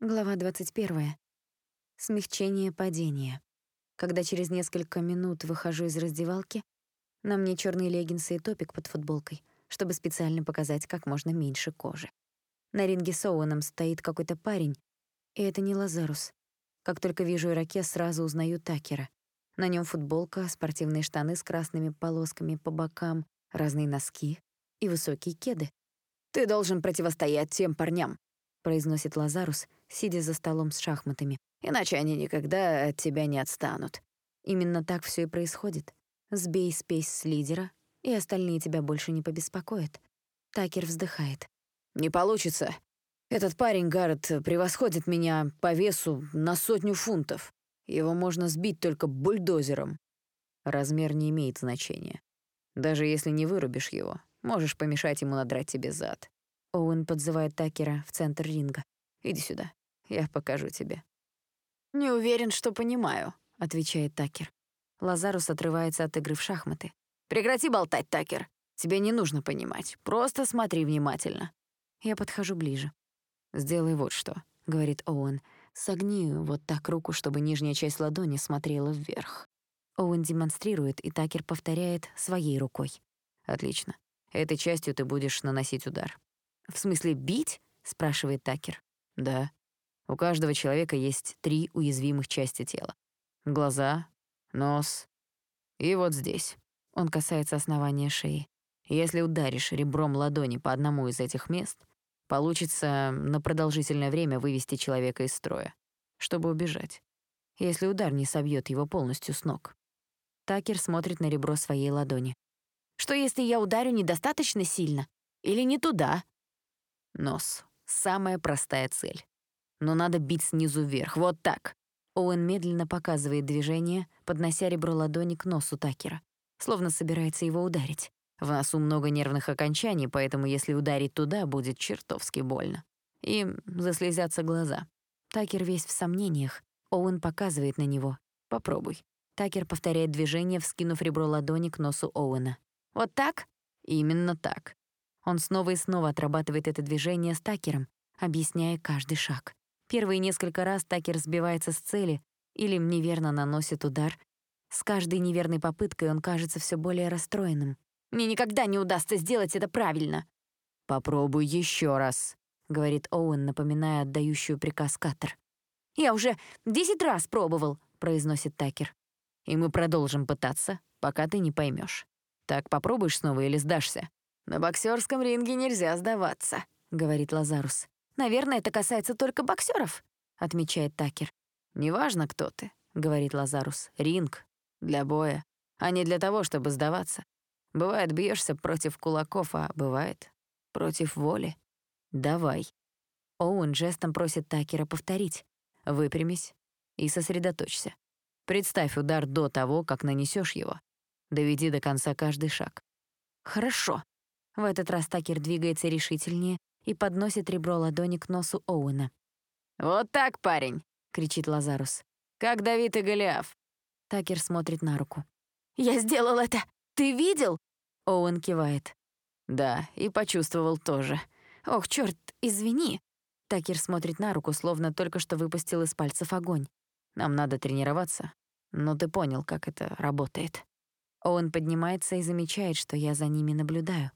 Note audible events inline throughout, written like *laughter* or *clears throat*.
Глава 21. Смягчение падения. Когда через несколько минут выхожу из раздевалки, на мне черные леггинсы и топик под футболкой, чтобы специально показать как можно меньше кожи. На ринге с Оуэном стоит какой-то парень, и это не Лазарус. Как только вижу ирокез, сразу узнаю Такера. На нем футболка, спортивные штаны с красными полосками по бокам, разные носки и высокие кеды. «Ты должен противостоять тем парням», — произносит Лазарус, сидя за столом с шахматами. «Иначе они никогда от тебя не отстанут». Именно так все и происходит. Сбей спесь с лидера, и остальные тебя больше не побеспокоят. Такер вздыхает. «Не получится. Этот парень, Гаррет, превосходит меня по весу на сотню фунтов. Его можно сбить только бульдозером». Размер не имеет значения. Даже если не вырубишь его, можешь помешать ему надрать тебе зад. Оуэн подзывает Такера в центр ринга. «Иди сюда, я покажу тебе». «Не уверен, что понимаю», — отвечает Такер. Лазарус отрывается от игры в шахматы. «Прекрати болтать, Такер. Тебе не нужно понимать. Просто смотри внимательно». Я подхожу ближе. «Сделай вот что», — говорит Оуэн. «Согни вот так руку, чтобы нижняя часть ладони смотрела вверх». Оуэн демонстрирует, и Такер повторяет своей рукой. «Отлично. Этой частью ты будешь наносить удар». «В смысле бить?» — спрашивает Такер. «Да. У каждого человека есть три уязвимых части тела. Глаза, нос и вот здесь». Он касается основания шеи. Если ударишь ребром ладони по одному из этих мест, получится на продолжительное время вывести человека из строя, чтобы убежать, если удар не собьет его полностью с ног. Такер смотрит на ребро своей ладони. «Что, если я ударю недостаточно сильно? Или не туда?» Нос. Самая простая цель. Но надо бить снизу вверх, вот так. Оуэн медленно показывает движение, поднося ребро ладони к носу Такера, словно собирается его ударить. В носу много нервных окончаний, поэтому если ударить туда, будет чертовски больно. И заслезятся глаза. Такер весь в сомнениях. Оуэн показывает на него. «Попробуй». Такер повторяет движение, вскинув ребро ладони к носу Оуэна. «Вот так?» «Именно так». Он снова и снова отрабатывает это движение с Такером, объясняя каждый шаг. Первые несколько раз Такер сбивается с цели или неверно наносит удар. С каждой неверной попыткой он кажется все более расстроенным. «Мне никогда не удастся сделать это правильно!» «Попробуй еще раз», — говорит Оуэн, напоминая отдающую приказ Каттер. «Я уже десять раз пробовал», — произносит Такер. «И мы продолжим пытаться, пока ты не поймешь. Так попробуешь снова или сдашься?» «На боксерском ринге нельзя сдаваться», — говорит Лазарус. «Наверное, это касается только боксеров, отмечает Такер. «Неважно, кто ты», — говорит Лазарус. «Ринг. Для боя. А не для того, чтобы сдаваться. Бывает, бьешься против кулаков, а бывает против воли. Давай». Оуэн жестом просит Такера повторить. «Выпрямись и сосредоточься. Представь удар до того, как нанесешь его. Доведи до конца каждый шаг». «Хорошо», в этот раз Такер двигается решительнее и подносит ребро ладони к носу Оуэна. «Вот так, парень!» — кричит Лазарус. «Как Давид и Голиаф!» Такер смотрит на руку. «Я сделал это! Ты видел?» Оуэн кивает. «Да, и почувствовал тоже. Ох, чёрт, извини!» Такер смотрит на руку, словно только что выпустил из пальцев огонь. «Нам надо тренироваться. Но ты понял, как это работает». Оуэн поднимается и замечает, что я за ними наблюдаю.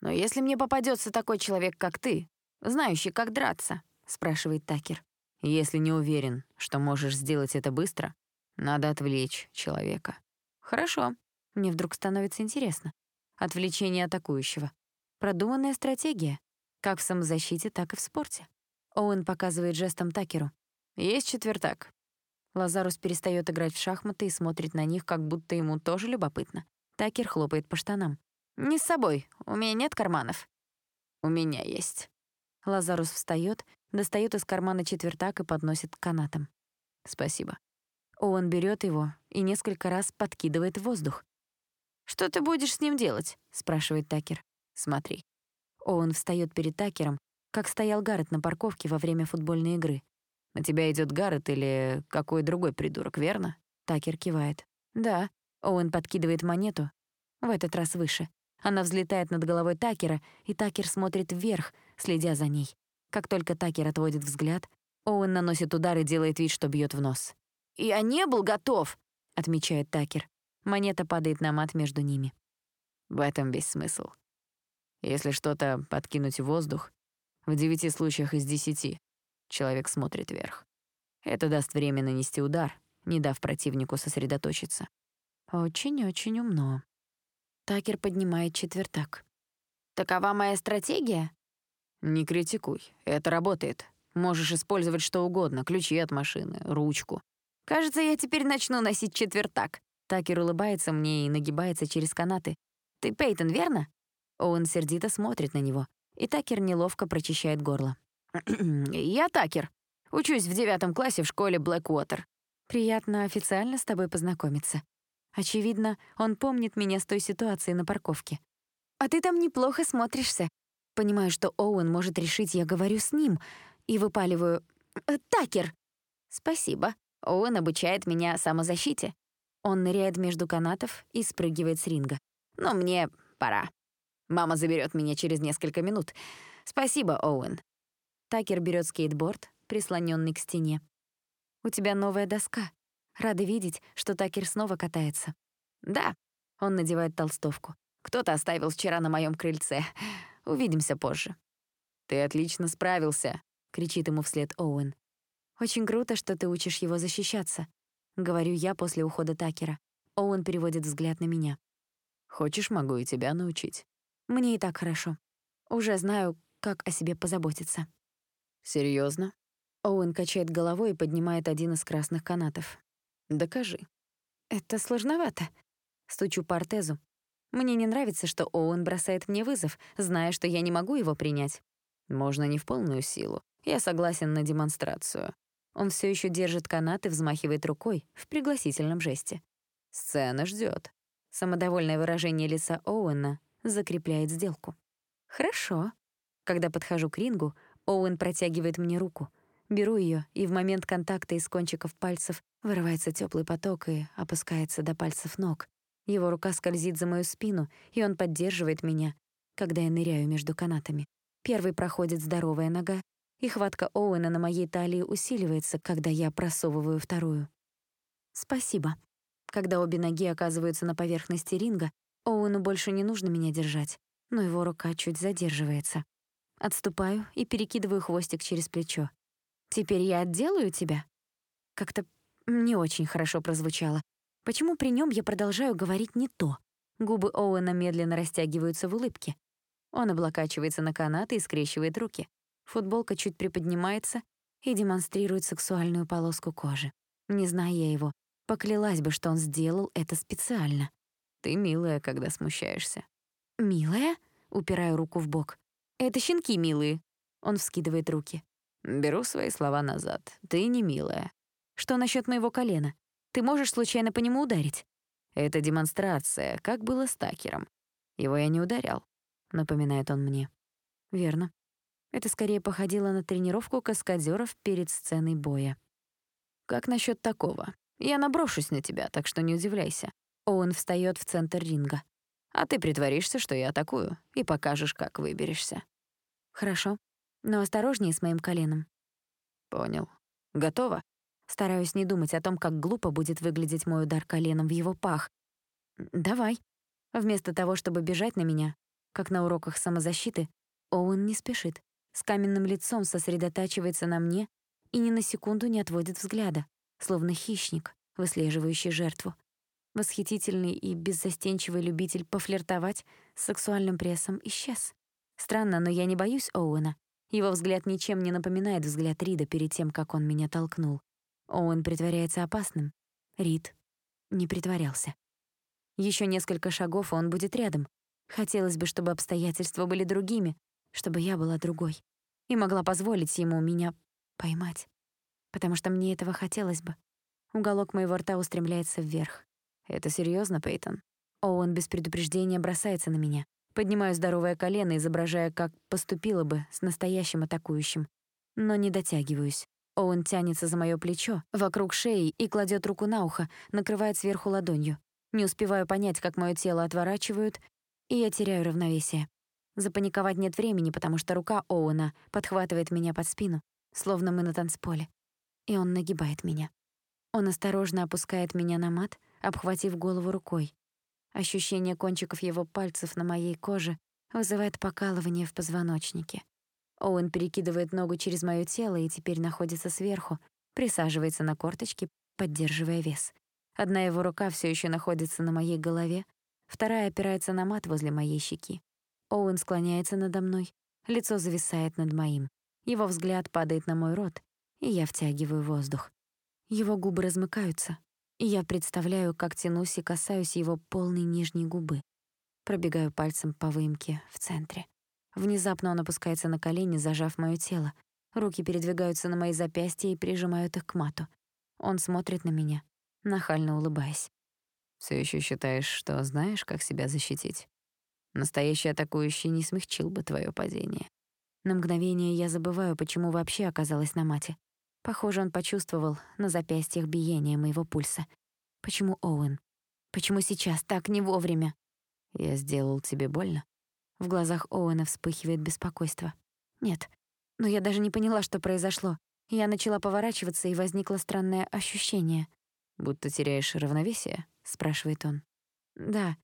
«Но если мне попадется такой человек, как ты, знающий, как драться?» — спрашивает Такер. «Если не уверен, что можешь сделать это быстро, надо отвлечь человека». «Хорошо. Мне вдруг становится интересно. Отвлечение атакующего. Продуманная стратегия. Как в самозащите, так и в спорте». Оуэн показывает жестом Такеру. «Есть четвертак». Лазарус перестает играть в шахматы и смотрит на них, как будто ему тоже любопытно. Такер хлопает по штанам. «Не с собой. У меня нет карманов». «У меня есть». Лазарус встает, достает из кармана четвертак и подносит к канатам. «Спасибо». Оуэн берет его и несколько раз подкидывает в воздух. «Что ты будешь с ним делать?» — спрашивает Такер. «Смотри». Оуэн встает перед Такером, как стоял Гаррет на парковке во время футбольной игры. «На тебя идет Гаррет или какой другой придурок, верно?» Такер кивает. «Да». Оуэн подкидывает монету, в этот раз выше. Она взлетает над головой Такера, и Такер смотрит вверх, следя за ней. Как только Такер отводит взгляд, Оуэн наносит удар и делает вид, что бьет в нос. «Я не был готов», — отмечает Такер. Монета падает на мат между ними. В этом весь смысл. Если что-то подкинуть в воздух, в девяти случаях из десяти человек смотрит вверх. Это даст время нанести удар, не дав противнику сосредоточиться. Очень-очень умно. Такер поднимает четвертак. «Такова моя стратегия?» «Не критикуй. Это работает. Можешь использовать что угодно. Ключи от машины, ручку». «Кажется, я теперь начну носить четвертак». Такер улыбается мне и нагибается через канаты. «Ты Пейтон, верно?» Оуэн сердито смотрит на него, и Такер неловко прочищает горло. *clears throat* «Я Такер. Учусь в девятом классе в школе Блэквотер». «Приятно официально с тобой познакомиться. Очевидно, он помнит меня с той ситуации на парковке. А ты там неплохо смотришься. Понимаю, что Оуэн может решить, я говорю с ним, и выпаливаю «Э, «Такер!» «Спасибо. Оуэн обучает меня самозащите». Он ныряет между канатов и спрыгивает с ринга. «Но мне пора. Мама заберет меня через несколько минут. Спасибо, Оуэн». Такер берет скейтборд, прислоненный к стене. «У тебя новая доска. Рада видеть, что Такер снова катается». «Да». Он надевает толстовку. «Кто-то оставил вчера на моем крыльце. Увидимся позже». «Ты отлично справился», — кричит ему вслед Оуэн. «Очень круто, что ты учишь его защищаться», — говорю я после ухода Такера. Оуэн переводит взгляд на меня. «Хочешь, могу и тебя научить». «Мне и так хорошо. Уже знаю, как о себе позаботиться». Серьезно? Оуэн качает головой и поднимает один из красных канатов. «Докажи». «Это сложновато». Стучу по ортезу. Мне не нравится, что Оуэн бросает мне вызов, зная, что я не могу его принять. Можно не в полную силу. Я согласен на демонстрацию. Он все еще держит канат и взмахивает рукой в пригласительном жесте. Сцена ждет. Самодовольное выражение лица Оуэна закрепляет сделку. «Хорошо». Когда подхожу к рингу, Оуэн протягивает мне руку. Беру ее, и в момент контакта из кончиков пальцев вырывается теплый поток и опускается до пальцев ног. Его рука скользит за мою спину, и он поддерживает меня, когда я ныряю между канатами. Первый проходит здоровая нога, и хватка Оуэна на моей талии усиливается, когда я просовываю вторую. Спасибо. Когда обе ноги оказываются на поверхности ринга, Оуэну больше не нужно меня держать, но его рука чуть задерживается. Отступаю и перекидываю хвостик через плечо. «Теперь я отделаю тебя?» Как-то не очень хорошо прозвучало. Почему при нем я продолжаю говорить не то? Губы Оуэна медленно растягиваются в улыбке. Он облокачивается на канаты и скрещивает руки. Футболка чуть приподнимается и демонстрирует сексуальную полоску кожи. Не зная я его, поклялась бы, что он сделал это специально. Ты милая, когда смущаешься. «Милая?» — упираю руку в бок. «Это щенки милые». Он вскидывает руки. Беру свои слова назад. Ты не милая. Что насчет моего колена? Ты можешь случайно по нему ударить? Это демонстрация, как было с Такером. Его я не ударял, напоминает он мне. Верно. Это скорее походило на тренировку каскадеров перед сценой боя. Как насчет такого? Я наброшусь на тебя, так что не удивляйся. Оуэн встает в центр ринга. А ты притворишься, что я атакую, и покажешь, как выберешься. Хорошо но осторожнее с моим коленом. Понял. Готово? Стараюсь не думать о том, как глупо будет выглядеть мой удар коленом в его пах. Давай. Вместо того, чтобы бежать на меня, как на уроках самозащиты, Оуэн не спешит. С каменным лицом сосредотачивается на мне и ни на секунду не отводит взгляда, словно хищник, выслеживающий жертву. Восхитительный и беззастенчивый любитель пофлиртовать с сексуальным прессом исчез. Странно, но я не боюсь Оуэна. Его взгляд ничем не напоминает взгляд Рида перед тем, как он меня толкнул. Оуэн притворяется опасным. Рид не притворялся. Еще несколько шагов, и он будет рядом. Хотелось бы, чтобы обстоятельства были другими, чтобы я была другой. И могла позволить ему меня поймать. Потому что мне этого хотелось бы. Уголок моего рта устремляется вверх. «Это серьезно, Пейтон?» Оуэн без предупреждения бросается на меня. Поднимаю здоровое колено, изображая, как поступила бы с настоящим атакующим. Но не дотягиваюсь. Оуэн тянется за моё плечо, вокруг шеи и кладет руку на ухо, накрывает сверху ладонью. Не успеваю понять, как моё тело отворачивают, и я теряю равновесие. Запаниковать нет времени, потому что рука Оуэна подхватывает меня под спину. словно мы на танцполе. И он нагибает меня. Он осторожно опускает меня на мат, обхватив голову рукой. Ощущение кончиков его пальцев на моей коже вызывает покалывание в позвоночнике. Оуэн перекидывает ногу через моё тело и теперь находится сверху, присаживается на корточки, поддерживая вес. Одна его рука всё ещё находится на моей голове, вторая опирается на мат возле моей щеки. Оуэн склоняется надо мной, лицо зависает над моим. Его взгляд падает на мой рот, и я втягиваю воздух. Его губы размыкаются, и я представляю, как тянусь и касаюсь его полной нижней губы. Пробегаю пальцем по выемке в центре. Внезапно он опускается на колени, зажав моё тело. Руки передвигаются на мои запястья и прижимают их к мату. Он смотрит на меня, нахально улыбаясь. Все еще считаешь, что знаешь, как себя защитить? Настоящий атакующий не смягчил бы твое падение. На мгновение я забываю, почему вообще оказалась на мате. Похоже, он почувствовал на запястьях биение моего пульса. Почему Оуэн? Почему сейчас, так не вовремя? Я сделал тебе больно? В глазах Оуэна вспыхивает беспокойство. Нет, но я даже не поняла, что произошло. Я начала поворачиваться, и возникло странное ощущение. «Будто теряешь равновесие?» — спрашивает он. «Да».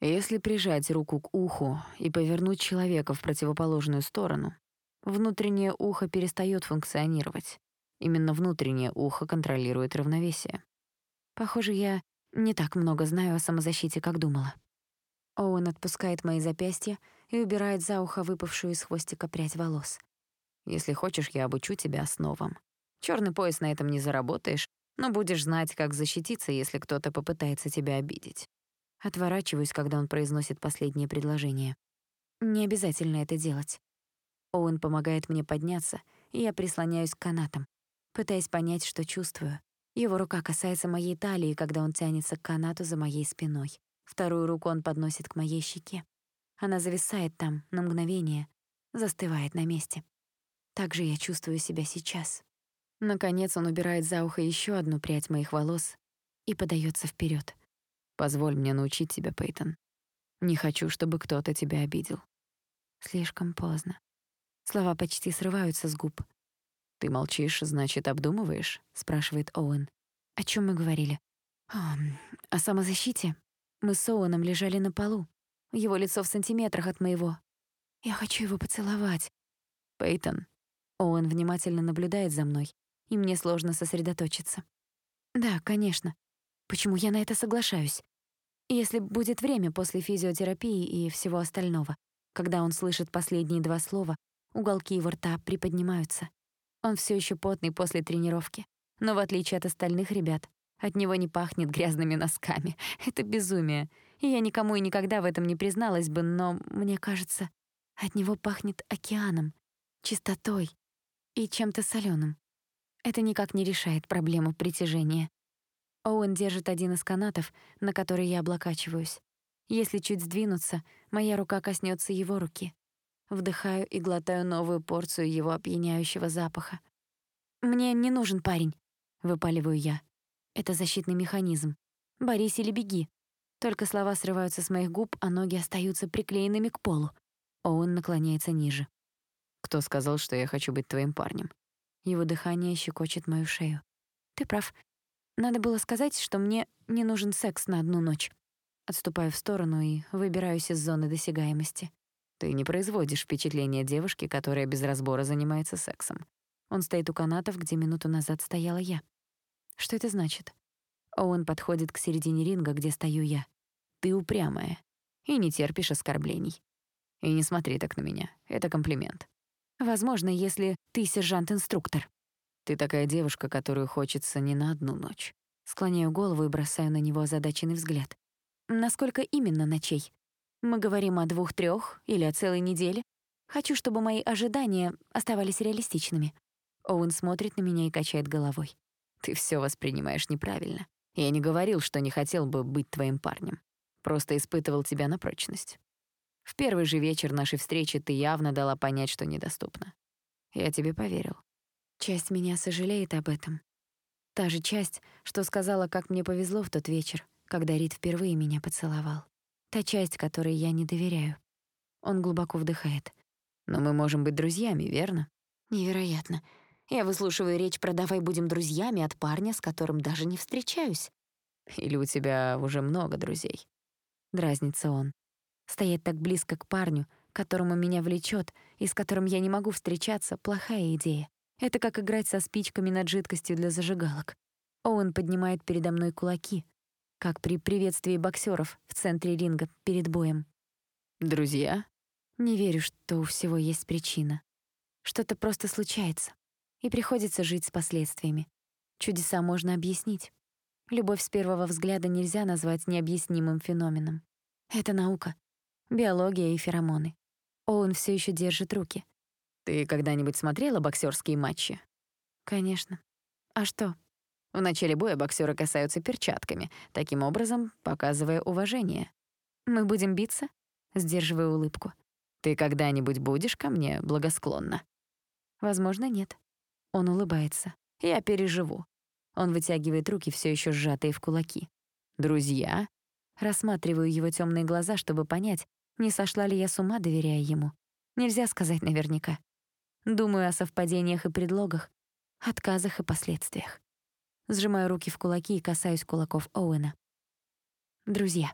Если прижать руку к уху и повернуть человека в противоположную сторону, внутреннее ухо перестает функционировать. Именно внутреннее ухо контролирует равновесие. Похоже, я не так много знаю о самозащите, как думала. Оуэн отпускает мои запястья и убирает за ухо выпавшую из хвостика прядь волос. «Если хочешь, я обучу тебя основам. Чёрный пояс на этом не заработаешь, но будешь знать, как защититься, если кто-то попытается тебя обидеть». Отворачиваюсь, когда он произносит последнее предложение. Не обязательно это делать. Оуэн помогает мне подняться, и я прислоняюсь к канатам, пытаясь понять, что чувствую. Его рука касается моей талии, когда он тянется к канату за моей спиной. Вторую руку он подносит к моей щеке. Она зависает там на мгновение, застывает на месте. Так же я чувствую себя сейчас. Наконец он убирает за ухо еще одну прядь моих волос и подается вперед. «Позволь мне научить тебя, Пейтон. Не хочу, чтобы кто-то тебя обидел». Слишком поздно. Слова почти срываются с губ. «Ты молчишь, значит, обдумываешь?» — спрашивает Оуэн. «О чем мы говорили?» «О, о самозащите?» Мы с Оуэном лежали на полу. Его лицо в сантиметрах от моего. Я хочу его поцеловать. Пейтон. Оуэн внимательно наблюдает за мной, и мне сложно сосредоточиться. Да, конечно. Почему я на это соглашаюсь? Если будет время после физиотерапии и всего остального, когда он слышит последние два слова, уголки его рта приподнимаются. Он все еще потный после тренировки, но в отличие от остальных ребят, от него не пахнет грязными носками. *laughs* Это безумие. И я никому и никогда в этом не призналась бы, но, мне кажется, от него пахнет океаном, чистотой и чем-то солёным. Это никак не решает проблему притяжения. Оуэн держит один из канатов, на который я облокачиваюсь. Если чуть сдвинуться, моя рука коснется его руки. Вдыхаю и глотаю новую порцию его опьяняющего запаха. «Мне не нужен парень», — выпаливаю я. Это защитный механизм. Борись или беги. Только слова срываются с моих губ, а ноги остаются приклеенными к полу. Оуэн наклоняется ниже. «Кто сказал, что я хочу быть твоим парнем?» Его дыхание щекочет мою шею. «Ты прав. Надо было сказать, что мне не нужен секс на одну ночь». Отступаю в сторону и выбираюсь из зоны досягаемости. «Ты не производишь впечатление девушки, которая без разбора занимается сексом». Он стоит у канатов, где минуту назад стояла я. Что это значит? Оуэн подходит к середине ринга, где стою я. Ты упрямая и не терпишь оскорблений. И не смотри так на меня. Это комплимент. Возможно, если ты сержант-инструктор. Ты такая девушка, которую хочется не на одну ночь. Склоняю голову и бросаю на него озадаченный взгляд. Насколько именно ночей? Мы говорим о двух-трёх или о целой неделе? Хочу, чтобы мои ожидания оставались реалистичными. Оуэн смотрит на меня и качает головой. Ты все воспринимаешь неправильно. Я не говорил, что не хотел бы быть твоим парнем. Просто испытывал тебя на прочность. В первый же вечер нашей встречи ты явно дала понять, что недоступна. Я тебе поверил. Часть меня сожалеет об этом. Та же часть, что сказала, как мне повезло в тот вечер, когда Рид впервые меня поцеловал. Та часть, которой я не доверяю. Он глубоко вдыхает. Но мы можем быть друзьями, верно? Невероятно. Я выслушиваю речь про «давай будем друзьями» от парня, с которым даже не встречаюсь. Или у тебя уже много друзей? Дразнится он. Стоять так близко к парню, которому меня влечет и с которым я не могу встречаться, плохая идея. Это как играть со спичками над жидкостью для зажигалок. Оуэн поднимает передо мной кулаки, как при приветствии боксеров в центре ринга перед боем. Друзья? Не верю, что у всего есть причина. Что-то просто случается, и приходится жить с последствиями. Чудеса можно объяснить. Любовь с первого взгляда нельзя назвать необъяснимым феноменом. Это наука, биология и феромоны. Оуэн все еще держит руки. Ты когда-нибудь смотрела боксерские матчи? Конечно. А что? В начале боя боксеры касаются перчатками, таким образом показывая уважение. Мы будем биться? Сдерживая улыбку. Ты когда-нибудь будешь ко мне благосклонна? Возможно, нет. Он улыбается. Я переживу. Он вытягивает руки, все еще сжатые в кулаки. Друзья? Рассматриваю его темные глаза, чтобы понять, не сошла ли я с ума, доверяя ему. Нельзя сказать наверняка. Думаю о совпадениях и предлогах, отказах и последствиях. Сжимаю руки в кулаки и касаюсь кулаков Оуэна. Друзья.